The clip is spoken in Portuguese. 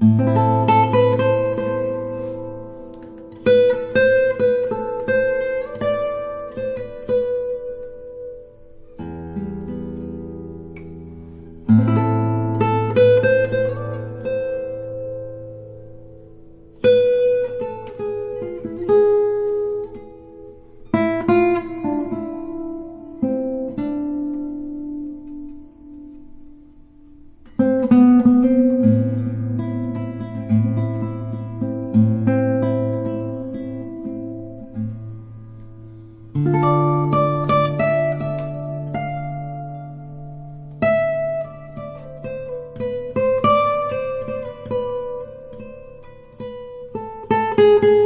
Música Música